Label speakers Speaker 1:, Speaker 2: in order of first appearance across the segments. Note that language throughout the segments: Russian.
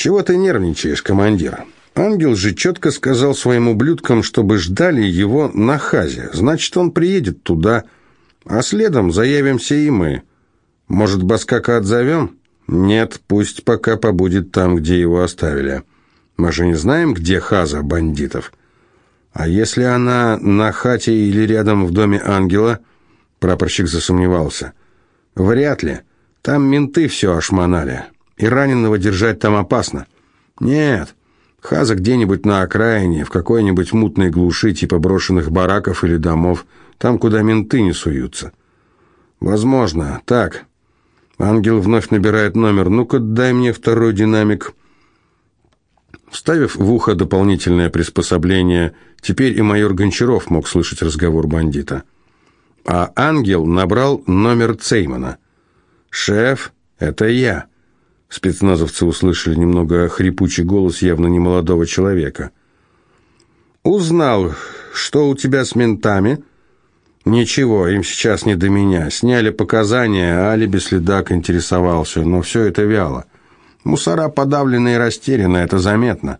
Speaker 1: «Чего ты нервничаешь, командир? Ангел же четко сказал своим ублюдкам, чтобы ждали его на хазе. Значит, он приедет туда, а следом заявимся и мы. Может, Баскака отзовем? Нет, пусть пока побудет там, где его оставили. Мы же не знаем, где хаза бандитов. А если она на хате или рядом в доме ангела?» Прапорщик засомневался. «Вряд ли. Там менты все ошмонали, и раненого держать там опасно. Нет, Хаза где-нибудь на окраине, в какой-нибудь мутной глуши, типа брошенных бараков или домов, там, куда менты не суются. Возможно. Так. Ангел вновь набирает номер. Ну-ка, дай мне второй динамик. Вставив в ухо дополнительное приспособление, теперь и майор Гончаров мог слышать разговор бандита. А ангел набрал номер Цеймана. «Шеф, это я». Спецназовцы услышали немного хрипучий голос явно немолодого человека. «Узнал, что у тебя с ментами?» «Ничего, им сейчас не до меня. Сняли показания, алиби следак интересовался, но все это вяло. Мусора подавленные и растеряны, это заметно».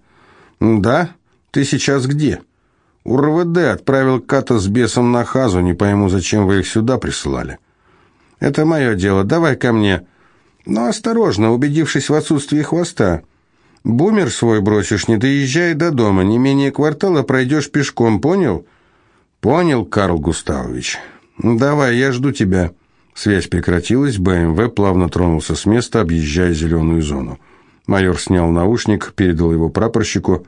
Speaker 1: «Да? Ты сейчас где?» «У РВД отправил Ката с бесом на Хазу, не пойму, зачем вы их сюда присылали». «Это мое дело, давай ко мне». Но осторожно, убедившись в отсутствии хвоста. Бумер свой бросишь, не доезжай до дома, не менее квартала пройдешь пешком, понял? Понял, Карл Густавович. Давай, я жду тебя. Связь прекратилась, БМВ плавно тронулся с места, объезжая зеленую зону. Майор снял наушник, передал его прапорщику.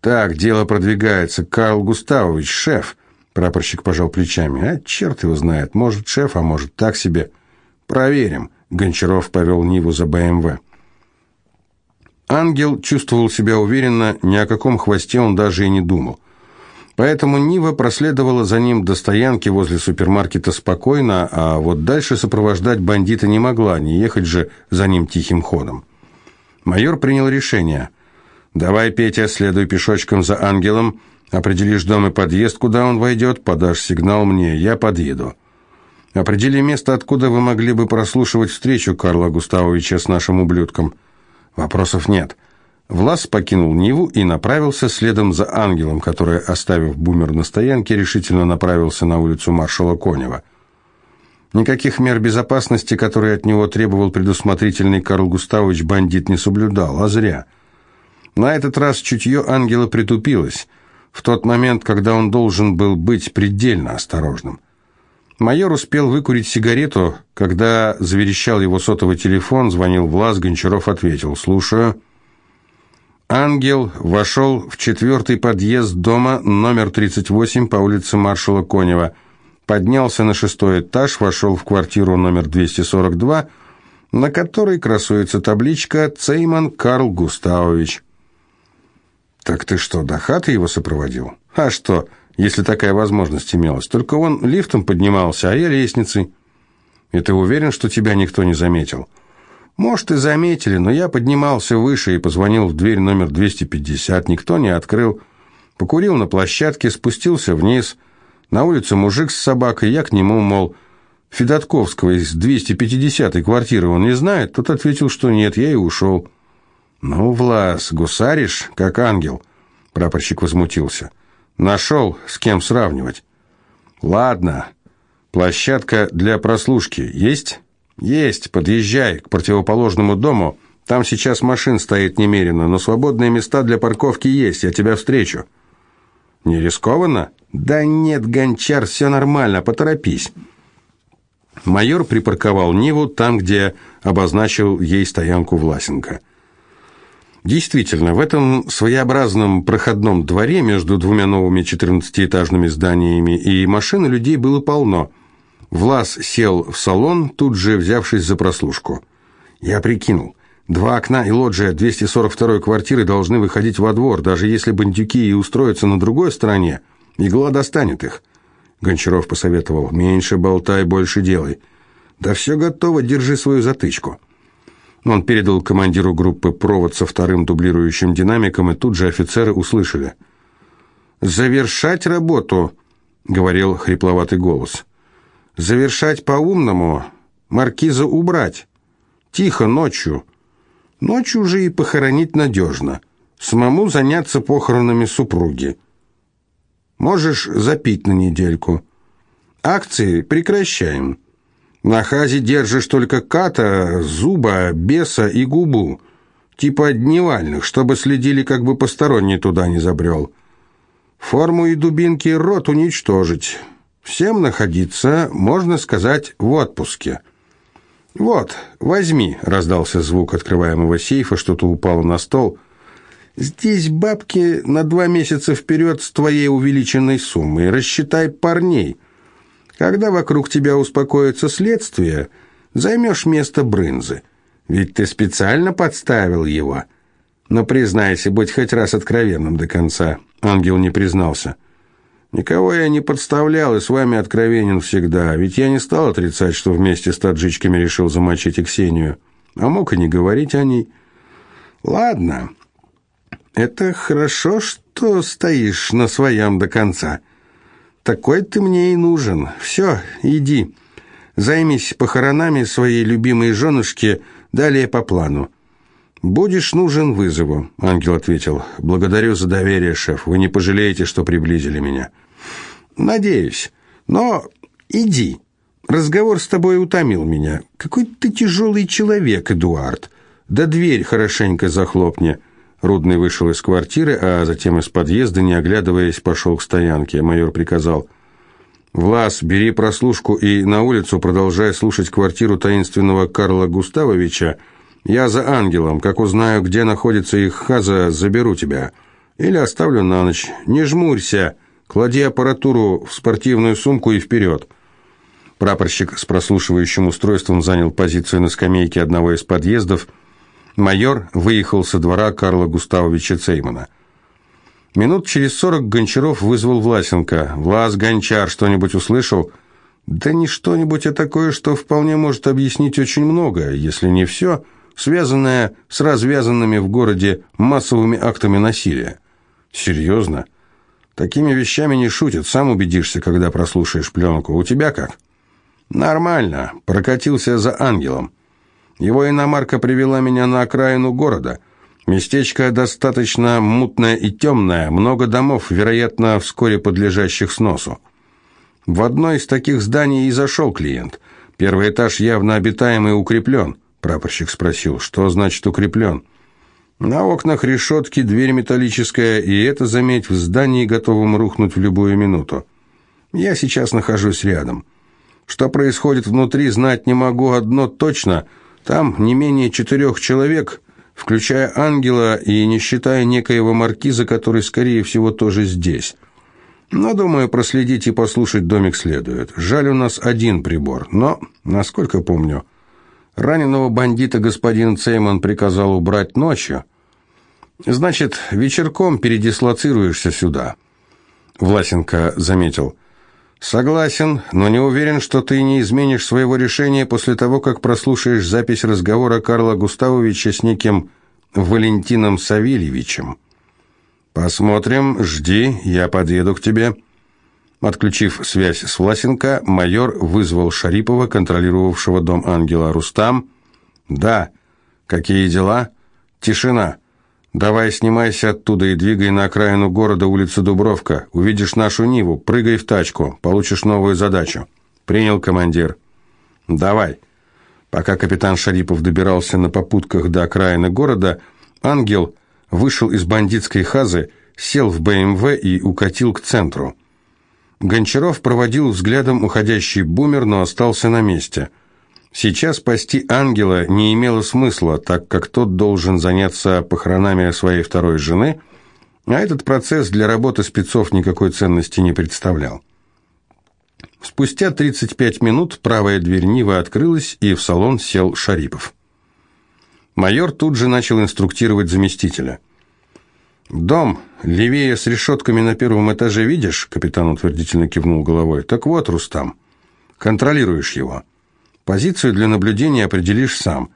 Speaker 1: «Так, дело продвигается. Карл Густавович, шеф». Прапорщик пожал плечами. «А черт его знает. Может, шеф, а может, так себе. Проверим». Гончаров повел Ниву за БМВ. Ангел чувствовал себя уверенно, ни о каком хвосте он даже и не думал. Поэтому Нива проследовала за ним до стоянки возле супермаркета спокойно, а вот дальше сопровождать бандита не могла, не ехать же за ним тихим ходом. Майор принял решение. «Давай, Петя, следуй пешочком за ангелом, определишь дом и подъезд, куда он войдет, подашь сигнал мне, я подъеду». Определи место, откуда вы могли бы прослушивать встречу Карла Густавовича с нашим ублюдком. Вопросов нет. Влас покинул Ниву и направился следом за ангелом, который, оставив бумер на стоянке, решительно направился на улицу маршала Конева. Никаких мер безопасности, которые от него требовал предусмотрительный Карл Густавович, бандит не соблюдал, а зря. На этот раз чутье ангела притупилось, в тот момент, когда он должен был быть предельно осторожным. Майор успел выкурить сигарету, когда заверещал его сотовый телефон, звонил Влас, Гончаров ответил «Слушаю». Ангел вошел в четвертый подъезд дома номер 38 по улице маршала Конева, поднялся на шестой этаж, вошел в квартиру номер 242, на которой красуется табличка «Цейман Карл Густавович». «Так ты что, до хаты его сопроводил?» «А что?» Если такая возможность имелась. Только он лифтом поднимался, а я лестницей. И ты уверен, что тебя никто не заметил? Может, и заметили, но я поднимался выше и позвонил в дверь номер 250. Никто не открыл. Покурил на площадке, спустился вниз. На улице мужик с собакой, я к нему, мол, Федотковского из 250-й квартиры он не знает? Тот ответил, что нет, я и ушел. «Ну, Влас, гусаришь, как ангел», — прапорщик возмутился. Нашел, с кем сравнивать. Ладно. Площадка для прослушки есть? Есть. Подъезжай к противоположному дому. Там сейчас машин стоит немерено, но свободные места для парковки есть. Я тебя встречу. Не рискованно? Да нет, гончар, все нормально, поторопись. Майор припарковал Ниву там, где обозначил ей стоянку Власенко. Действительно, в этом своеобразном проходном дворе между двумя новыми 14-этажными зданиями и машин людей было полно. Влас сел в салон, тут же взявшись за прослушку. Я прикинул. Два окна и лоджия 242-й квартиры должны выходить во двор, даже если бандюки и устроятся на другой стороне. Игла достанет их. Гончаров посоветовал, меньше болтай, больше делай. Да все готово, держи свою затычку. Он передал командиру группы провод со вторым дублирующим динамиком, и тут же офицеры услышали. «Завершать работу», — говорил хрипловатый голос. «Завершать по-умному, маркиза убрать. Тихо, ночью. Ночью уже и похоронить надежно. Самому заняться похоронами супруги. Можешь запить на недельку. Акции прекращаем. На хазе держишь только ката, зуба, беса и губу. Типа дневальных, чтобы следили, как бы посторонний туда не забрел. Форму и дубинки рот уничтожить. Всем находиться, можно сказать, в отпуске. «Вот, возьми», — раздался звук открываемого сейфа, что-то упало на стол. «Здесь бабки на два месяца вперед с твоей увеличенной суммой. Рассчитай парней. Когда вокруг тебя успокоится следствие, займешь место брынзы. Ведь ты специально подставил его. Но признайся, будь хоть раз откровенным до конца». Ангел не признался. «Никого я не подставлял и с вами откровенен всегда, ведь я не стал отрицать, что вместе с таджичками решил замочить и Ксению, а мог и не говорить о ней». «Ладно, это хорошо, что стоишь на своем до конца. Такой ты мне и нужен. Все, иди, займись похоронами своей любимой женушки, далее по плану». «Будешь нужен вызову», — ангел ответил. «Благодарю за доверие, шеф. Вы не пожалеете, что приблизили меня». «Надеюсь. Но иди. Разговор с тобой утомил меня. Какой ты тяжелый человек, Эдуард. Да дверь хорошенько захлопни». Рудный вышел из квартиры, а затем из подъезда, не оглядываясь, пошел к стоянке. Майор приказал. «Влас, бери прослушку и на улицу продолжай слушать квартиру таинственного Карла Густавовича, я за ангелом. Как узнаю, где находится их хаза, заберу тебя. Или оставлю на ночь. Не жмурься. Клади аппаратуру в спортивную сумку и вперед». Прапорщик с прослушивающим устройством занял позицию на скамейке одного из подъездов. Майор выехал со двора Карла Густавовича Цеймана. Минут через сорок Гончаров вызвал Власенко. «Влас, Гончар, что-нибудь услышал?» «Да не что-нибудь, а такое, что вполне может объяснить очень многое, если не все» связанная с развязанными в городе массовыми актами насилия. Серьезно? Такими вещами не шутят, сам убедишься, когда прослушаешь пленку. У тебя как? Нормально, прокатился за ангелом. Его иномарка привела меня на окраину города. Местечко достаточно мутное и темное, много домов, вероятно, вскоре подлежащих сносу. В одно из таких зданий и зашел клиент. Первый этаж явно обитаемый и укреплен. Прапорщик спросил, что значит укреплен? На окнах решетки, дверь металлическая, и это, заметь, в здании, готовом рухнуть в любую минуту. Я сейчас нахожусь рядом. Что происходит внутри, знать не могу одно точно. Там не менее четырех человек, включая ангела и не считая некоего маркиза, который, скорее всего, тоже здесь. Но, думаю, проследить и послушать домик следует. Жаль, у нас один прибор, но, насколько помню, Раненого бандита господин Цейман приказал убрать ночью. Значит, вечерком передислоцируешься сюда. Власенко заметил. Согласен, но не уверен, что ты не изменишь своего решения после того, как прослушаешь запись разговора Карла Густавовича с неким Валентином Савельевичем. Посмотрим, жди, я подъеду к тебе. Отключив связь с Власенко, майор вызвал Шарипова, контролировавшего дом ангела Рустам. «Да. Какие дела?» «Тишина. Давай снимайся оттуда и двигай на окраину города, улица Дубровка. Увидишь нашу Ниву, прыгай в тачку, получишь новую задачу». «Принял, командир». «Давай». Пока капитан Шарипов добирался на попутках до окраины города, ангел вышел из бандитской хазы, сел в БМВ и укатил к центру. Гончаров проводил взглядом уходящий бумер, но остался на месте. Сейчас спасти ангела не имело смысла, так как тот должен заняться похоронами своей второй жены, а этот процесс для работы спецов никакой ценности не представлял. Спустя 35 минут правая дверь Нивы открылась, и в салон сел Шарипов. Майор тут же начал инструктировать заместителя – «Дом, левее с решетками на первом этаже видишь?» Капитан утвердительно кивнул головой. «Так вот, Рустам, контролируешь его. Позицию для наблюдения определишь сам.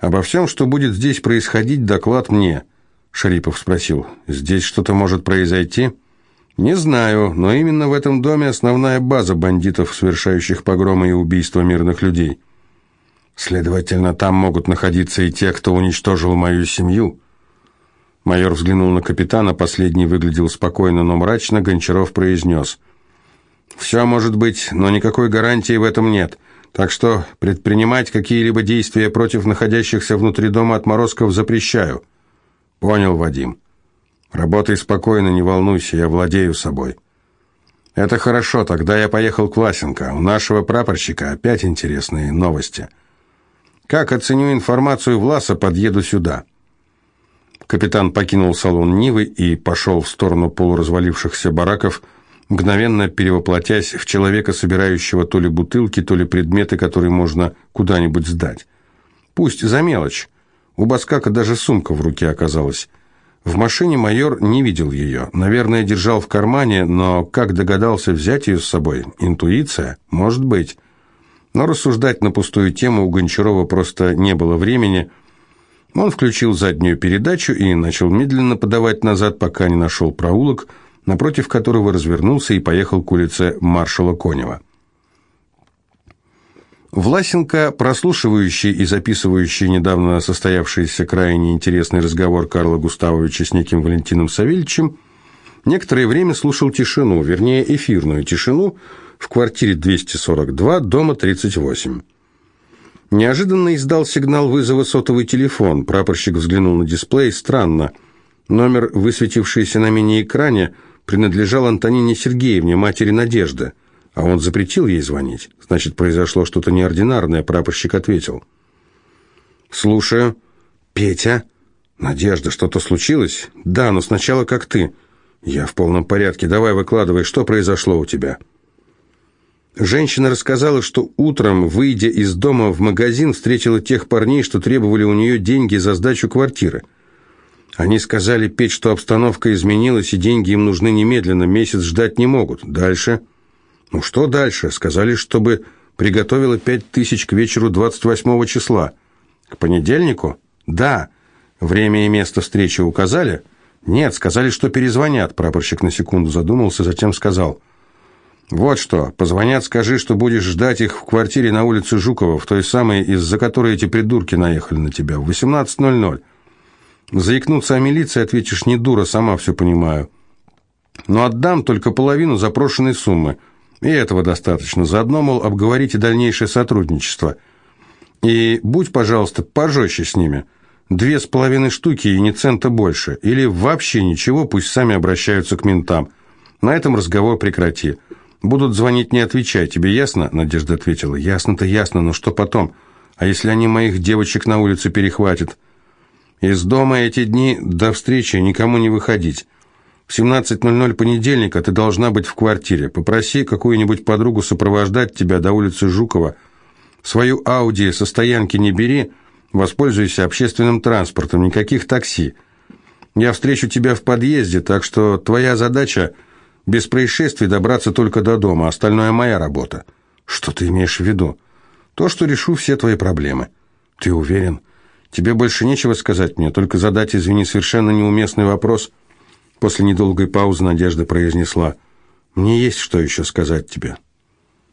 Speaker 1: Обо всем, что будет здесь происходить, доклад мне». Шарипов спросил. «Здесь что-то может произойти?» «Не знаю, но именно в этом доме основная база бандитов, совершающих погромы и убийства мирных людей». Следовательно, там могут находиться и те, кто уничтожил мою семью. Майор взглянул на капитана, последний выглядел спокойно, но мрачно, Гончаров произнес. «Все может быть, но никакой гарантии в этом нет. Так что предпринимать какие-либо действия против находящихся внутри дома отморозков запрещаю». «Понял, Вадим. Работай спокойно, не волнуйся, я владею собой». «Это хорошо, тогда я поехал к Власенко. У нашего прапорщика опять интересные новости». Как оценю информацию Власа, подъеду сюда. Капитан покинул салон Нивы и пошел в сторону полуразвалившихся бараков, мгновенно перевоплотясь в человека, собирающего то ли бутылки, то ли предметы, которые можно куда-нибудь сдать. Пусть за мелочь. У Баскака даже сумка в руке оказалась. В машине майор не видел ее. Наверное, держал в кармане, но как догадался взять ее с собой? Интуиция? Может быть. Но рассуждать на пустую тему у Гончарова просто не было времени. Он включил заднюю передачу и начал медленно подавать назад, пока не нашел проулок, напротив которого развернулся и поехал к улице маршала Конева. Власенко, прослушивающий и записывающий недавно состоявшийся крайне интересный разговор Карла Густавовича с неким Валентином Савельевичем, некоторое время слушал тишину, вернее эфирную тишину, в квартире 242, дома 38. Неожиданно издал сигнал вызова сотовый телефон. Прапорщик взглянул на дисплей. Странно. Номер, высветившийся на мини-экране, принадлежал Антонине Сергеевне, матери Надежды. А он запретил ей звонить. Значит, произошло что-то неординарное, прапорщик ответил. «Слушаю. Петя? Надежда, что-то случилось? Да, но сначала как ты. Я в полном порядке. Давай выкладывай, что произошло у тебя?» Женщина рассказала, что утром, выйдя из дома в магазин, встретила тех парней, что требовали у нее деньги за сдачу квартиры. Они сказали Петь, что обстановка изменилась, и деньги им нужны немедленно, месяц ждать не могут. Дальше? Ну что дальше? Сказали, чтобы приготовила пять тысяч к вечеру 28 числа. К понедельнику? Да. Время и место встречи указали? Нет, сказали, что перезвонят. Прапорщик на секунду задумался, затем сказал – «Вот что, позвонят, скажи, что будешь ждать их в квартире на улице Жукова, в той самой, из-за которой эти придурки наехали на тебя, в 18.00. Заикнуться о милиции, ответишь, не дура, сама все понимаю. Но отдам только половину запрошенной суммы. И этого достаточно. Заодно, мол, обговорите дальнейшее сотрудничество. И будь, пожалуйста, пожестче с ними. Две с половиной штуки и ни цента больше. Или вообще ничего, пусть сами обращаются к ментам. На этом разговор прекрати». «Будут звонить, не отвечай. Тебе ясно?» Надежда ответила. «Ясно-то ясно, но что потом? А если они моих девочек на улице перехватят?» «Из дома эти дни до встречи никому не выходить. В 17.00 понедельника ты должна быть в квартире. Попроси какую-нибудь подругу сопровождать тебя до улицы Жукова. Свою Ауди со стоянки не бери, воспользуйся общественным транспортом, никаких такси. Я встречу тебя в подъезде, так что твоя задача – без происшествий добраться только до дома, остальное моя работа. Что ты имеешь в виду? То, что решу все твои проблемы. Ты уверен? Тебе больше нечего сказать мне, только задать, извини, совершенно неуместный вопрос. После недолгой паузы Надежда произнесла. Мне есть что еще сказать тебе.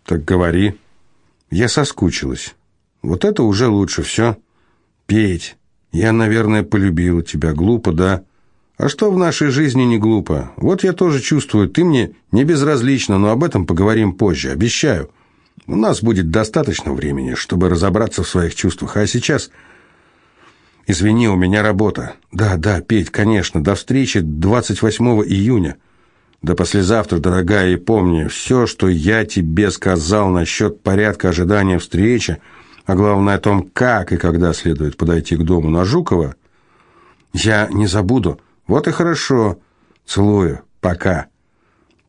Speaker 1: Так говори. Я соскучилась. Вот это уже лучше, все. Петь, я, наверное, полюбила тебя. Глупо, да? А что в нашей жизни не глупо? Вот я тоже чувствую, ты мне не безразлична, но об этом поговорим позже, обещаю. У нас будет достаточно времени, чтобы разобраться в своих чувствах, а сейчас... Извини, у меня работа. Да, да, Петь, конечно, до встречи 28 июня. До послезавтра, дорогая, и помни, все, что я тебе сказал насчет порядка ожидания встречи, а главное о том, как и когда следует подойти к дому на Жукова, я не забуду. Вот и хорошо. Целую. Пока.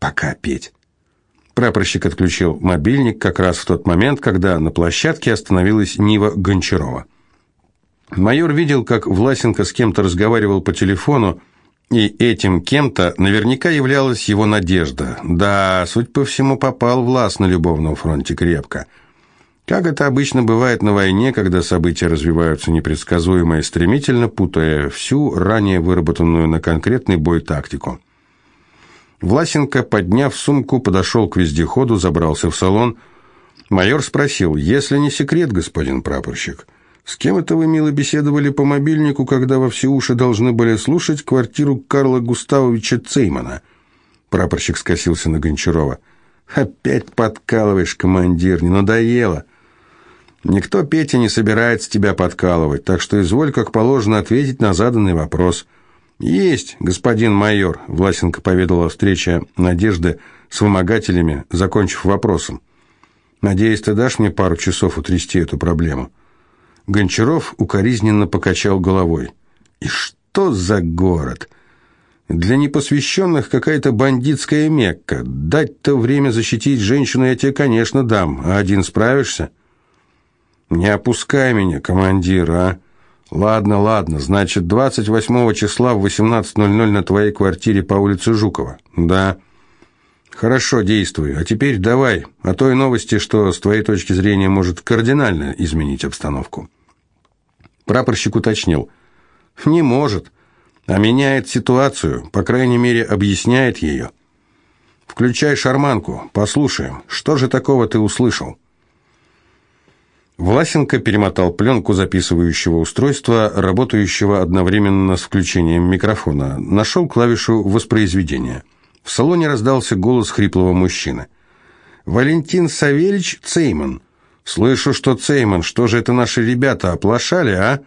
Speaker 1: Пока, Петь. Прапорщик отключил мобильник как раз в тот момент, когда на площадке остановилась Нива Гончарова. Майор видел, как Власенко с кем-то разговаривал по телефону, и этим кем-то наверняка являлась его надежда. Да, суть по всему, попал Влас на любовном фронте крепко – как это обычно бывает на войне, когда события развиваются непредсказуемо и стремительно, путая всю ранее выработанную на конкретный бой тактику. Власенко, подняв сумку, подошел к вездеходу, забрался в салон. Майор спросил, если не секрет, господин прапорщик, с кем это вы, мило, беседовали по мобильнику, когда во все уши должны были слушать квартиру Карла Густавовича Цеймана? Прапорщик скосился на Гончарова. Опять подкалываешь, командир, не надоело. Никто, Петя, не собирается тебя подкалывать, так что изволь, как положено, ответить на заданный вопрос. Есть, господин майор, Власенко поведала о встрече Надежды с вымогателями, закончив вопросом. Надеюсь, ты дашь мне пару часов утрясти эту проблему. Гончаров укоризненно покачал головой. И что за город? Для непосвященных какая-то бандитская Мекка. Дать-то время защитить женщину я тебе, конечно, дам, а один справишься? Не опускай меня, командир, а? Ладно, ладно, значит, 28 числа в 18.00 на твоей квартире по улице Жукова. Да. Хорошо, действуй. А теперь давай о той новости, что с твоей точки зрения может кардинально изменить обстановку. Прапорщик уточнил. Не может, а меняет ситуацию, по крайней мере, объясняет ее. Включай шарманку, послушаем, что же такого ты услышал? Власенко перемотал пленку записывающего устройства, работающего одновременно с включением микрофона. Нашел клавишу воспроизведения. В салоне раздался голос хриплого мужчины. «Валентин Савельич Цейман. Слышу, что Цейман. Что же это наши ребята оплошали, а?»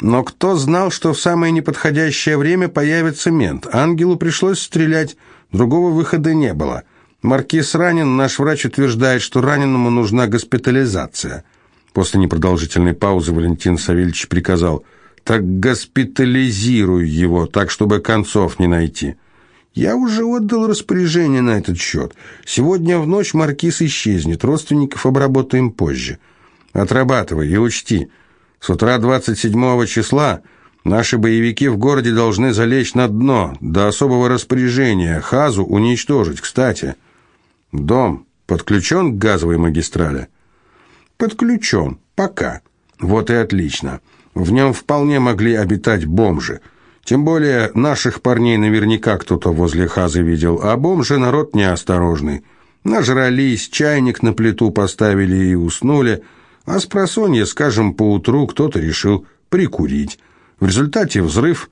Speaker 1: Но кто знал, что в самое неподходящее время появится мент? Ангелу пришлось стрелять, другого выхода не было. Маркиз ранен, наш врач утверждает, что раненому нужна госпитализация. После непродолжительной паузы Валентин Савельевич приказал, «Так госпитализируй его, так, чтобы концов не найти». Я уже отдал распоряжение на этот счет. Сегодня в ночь маркиз исчезнет, родственников обработаем позже. Отрабатывай и учти, с утра 27 числа наши боевики в городе должны залечь на дно до особого распоряжения, Хазу уничтожить. Кстати, дом подключен к газовой магистрали? Подключен. Пока. Вот и отлично. В нем вполне могли обитать бомжи. Тем более наших парней наверняка кто-то возле хазы видел, а бомжи народ неосторожный. Нажрались, чайник на плиту поставили и уснули, а с просонья, скажем, поутру кто-то решил прикурить. В результате взрыв.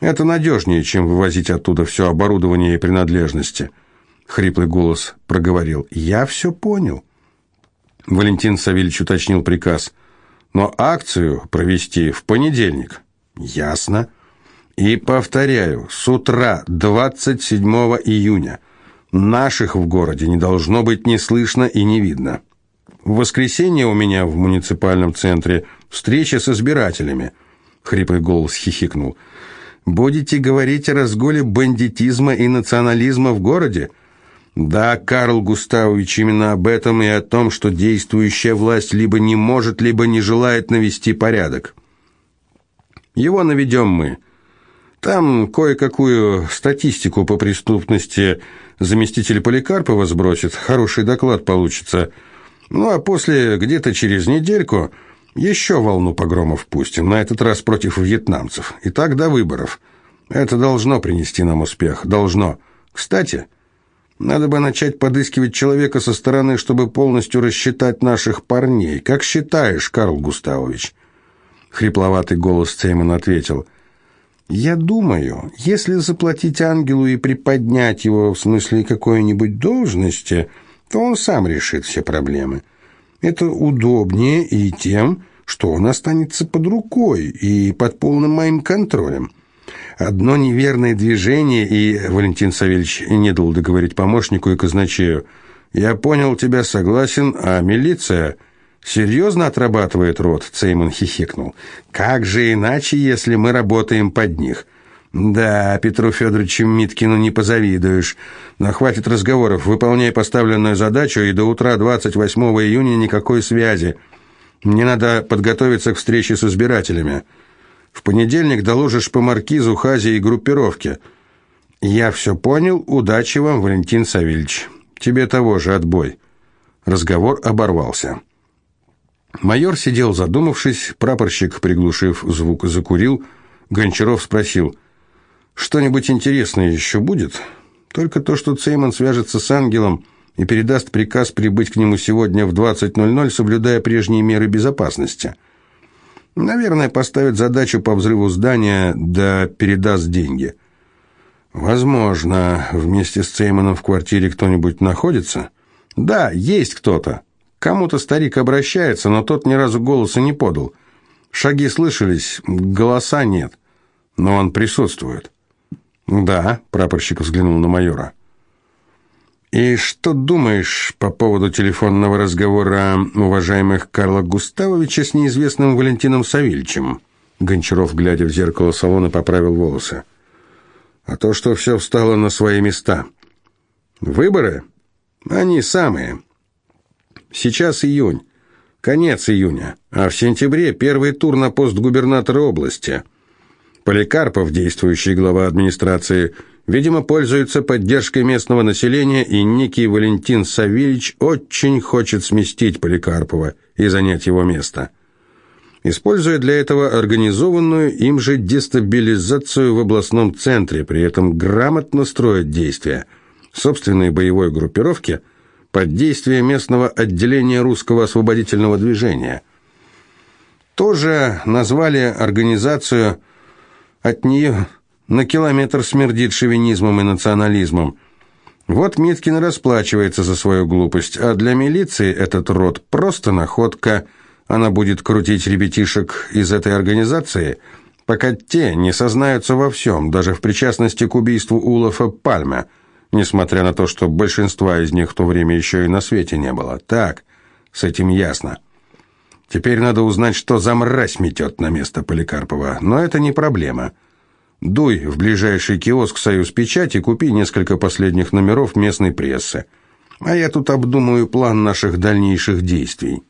Speaker 1: Это надежнее, чем вывозить оттуда все оборудование и принадлежности. Хриплый голос проговорил. «Я все понял». Валентин Савельевич уточнил приказ. «Но акцию провести в понедельник». «Ясно». И повторяю, с утра 27 июня наших в городе не должно быть ни слышно и не видно. В воскресенье у меня в муниципальном центре встреча с избирателями. Хриплый голос хихикнул. Будете говорить о разголе бандитизма и национализма в городе? Да, Карл Густавович, именно об этом и о том, что действующая власть либо не может, либо не желает навести порядок. Его наведем мы. Там кое-какую статистику по преступности заместитель Поликарпова сбросит, хороший доклад получится. Ну а после, где-то через недельку, еще волну погромов пустим, на этот раз против вьетнамцев. И так до выборов. Это должно принести нам успех, должно. Кстати, надо бы начать подыскивать человека со стороны, чтобы полностью рассчитать наших парней. Как считаешь, Карл Густавович?» Хрипловатый голос Цейман ответил – я думаю, если заплатить ангелу и приподнять его в смысле какой-нибудь должности, то он сам решит все проблемы. Это удобнее и тем, что он останется под рукой и под полным моим контролем. Одно неверное движение, и Валентин Савельевич не дал договорить помощнику и казначею. «Я понял тебя, согласен, а милиция...» «Серьезно отрабатывает рот?» — Цеймон хихикнул. «Как же иначе, если мы работаем под них?» «Да, Петру Федоровичу Миткину не позавидуешь. Но хватит разговоров. Выполняй поставленную задачу, и до утра 28 июня никакой связи. Мне надо подготовиться к встрече с избирателями. В понедельник доложишь по маркизу, хазе и группировке». «Я все понял. Удачи вам, Валентин Савельевич. Тебе того же отбой». Разговор оборвался. Майор сидел задумавшись, прапорщик, приглушив звук, закурил. Гончаров спросил, «Что-нибудь интересное еще будет?» «Только то, что Цейман свяжется с ангелом и передаст приказ прибыть к нему сегодня в 20.00, соблюдая прежние меры безопасности. Наверное, поставит задачу по взрыву здания, да передаст деньги. Возможно, вместе с Цейманом в квартире кто-нибудь находится? Да, есть кто-то. Кому-то старик обращается, но тот ни разу голоса не подал. Шаги слышались, голоса нет, но он присутствует. Да, прапорщик взглянул на майора. «И что думаешь по поводу телефонного разговора уважаемых Карла Густавовича с неизвестным Валентином Савельичем?» Гончаров, глядя в зеркало салона, поправил волосы. «А то, что все встало на свои места. Выборы? Они самые. Сейчас июнь, конец июня, а в сентябре первый тур на пост губернатора области. Поликарпов, действующий глава администрации, – Видимо, пользуется поддержкой местного населения, и некий Валентин Савельич очень хочет сместить Поликарпова и занять его место. Используя для этого организованную им же дестабилизацию в областном центре, при этом грамотно строит действия собственной боевой группировки под действие местного отделения русского освободительного движения. Тоже назвали организацию от нее на километр смердит шовинизмом и национализмом. Вот Миткин расплачивается за свою глупость, а для милиции этот род просто находка. Она будет крутить ребятишек из этой организации, пока те не сознаются во всем, даже в причастности к убийству Улафа Пальма, несмотря на то, что большинства из них в то время еще и на свете не было. Так, с этим ясно. Теперь надо узнать, что за мразь метет на место Поликарпова, но это не проблема. Дуй в ближайший киоск «Союз Печать» и купи несколько последних номеров местной прессы. А я тут обдумаю план наших дальнейших действий».